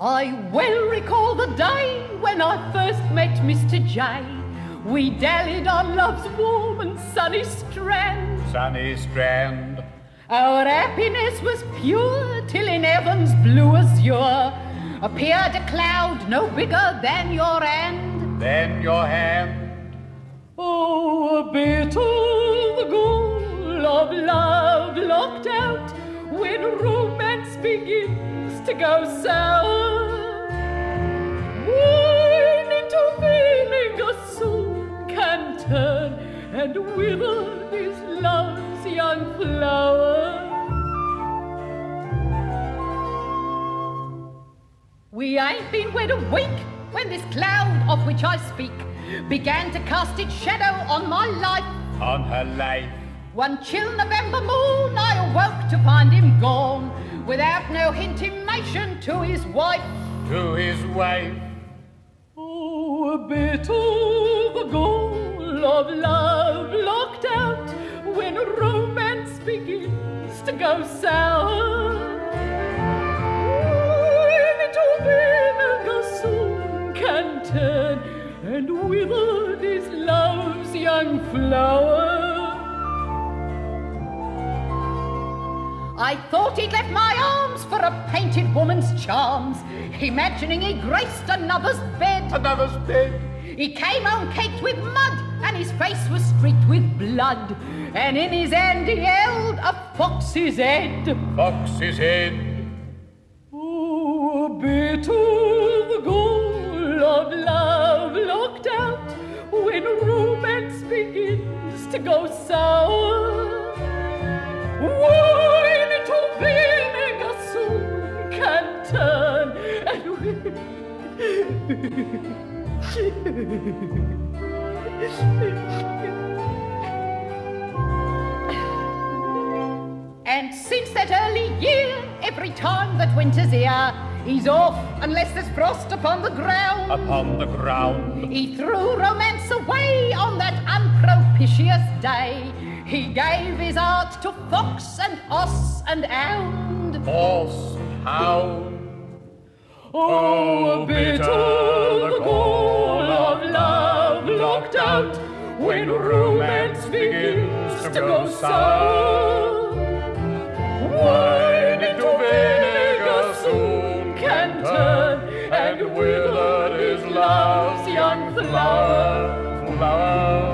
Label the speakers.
Speaker 1: I well recall the day when I first met Mr. J. We dallied on love's warm and sunny strand.
Speaker 2: Sunny strand.
Speaker 1: Our happiness was pure till in heaven's blue azure appeared a cloud no bigger than your hand.
Speaker 2: Than your hand.
Speaker 1: Oh, a bit of the goal of love begins to go sour. Wine into vinegar soon can turn and wither this love's young flower. We ain't been wed a week when this cloud of which I speak began to cast its shadow on my life.
Speaker 2: On her life.
Speaker 1: One chill November moon, I awoke to find him gone, without no intimation to his wife.
Speaker 2: To his wife.
Speaker 1: Oh, a bit of the goal of love locked out when romance begins to go sour. When into vinegar soon can turn and wither this love's young flower. I thought he'd left my arms for a painted woman's charms, imagining he graced another's bed.
Speaker 2: Another's bed.
Speaker 1: He came home caked with mud, and his face was streaked with blood. And in his hand he held a fox's head.
Speaker 2: Fox's head.
Speaker 1: Oh, a bit of the goal of love locked out when romance begins to go sour. And since that early year, every time that winter's here, he's off unless there's frost upon the ground.
Speaker 2: Upon the ground.
Speaker 1: He threw romance away on that unpropitious day. He gave his art to fox and oss and hound.
Speaker 2: Horse hound.
Speaker 1: Oh, oh, bitter the goal of love locked out when romance begins to go sour.
Speaker 2: Wine into vinegar soon can turn
Speaker 1: and withered is love's young
Speaker 2: flower. Flower.